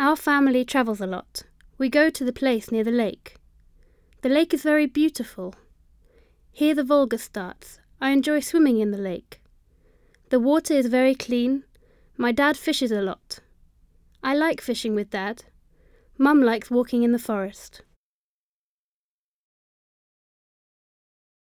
Our family travels a lot. We go to the place near the lake. The lake is very beautiful. Here the Volga starts. I enjoy swimming in the lake. The water is very clean. My dad fishes a lot. I like fishing with dad. Mum likes walking in the forest.